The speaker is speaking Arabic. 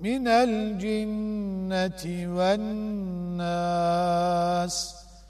من الجنة والنار.